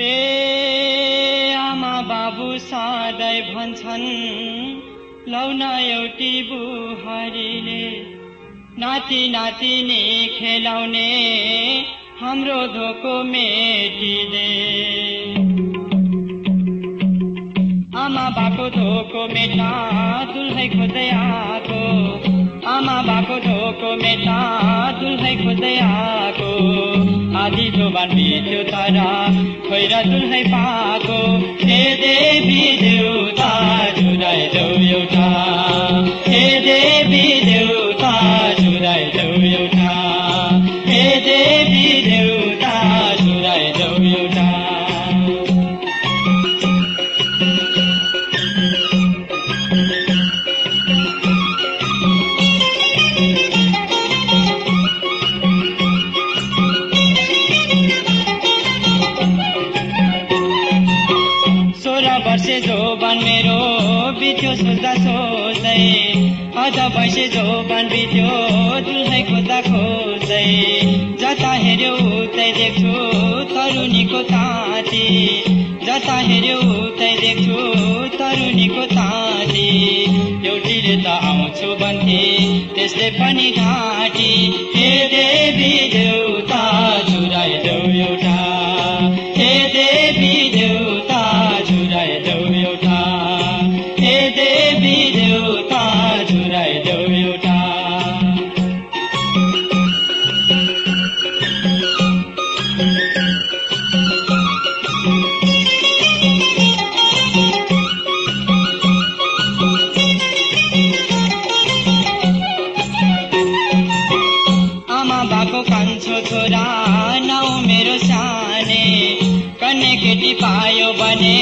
ए आमा बाबु सधैँ भन्छन् लौन एउटी बुहारीले नाति नातिनी खेलाउने हाम्रो धोको मेटिले। आमा बाको धोको मेटा दुल्है खोज्दै आएको धोको मेटा दुल्है खोज्दै आएको आधी जोबान बित्यो तर खोइर दुल्है पाएको हे देवी वर्षे जोबन मेरो बित्यो सोच्दा सोच्दै। अझ वर्षे जोबन बित्यो दुल्है खोज्दा खोज्दै। जता हेऱ्यो उतै देख्छु तरुणीको ताती। जता हेऱ्यो उतै देख्छु तरुणीको ताती। एउटीले त आउँछु भन्थे त्यसले पनि घाँटी। देवी देउता। छोरा नाउ मेरो साने कन्ने केटी पायो भने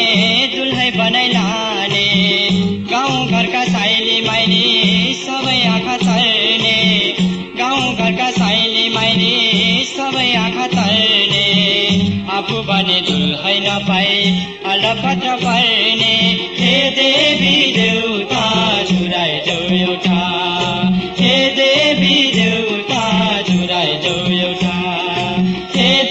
दुल्है बनाइ लाने गाउँ घरका साइली माइली सबै आँखा चल्ने गाउँ घरका साइली माइली सबै आँखा चल्ने आफू भने दुल्है नपाई अलपत्र पर्ने। हे देवी देउता चुराइ देउ एउटा ಸೇವಾ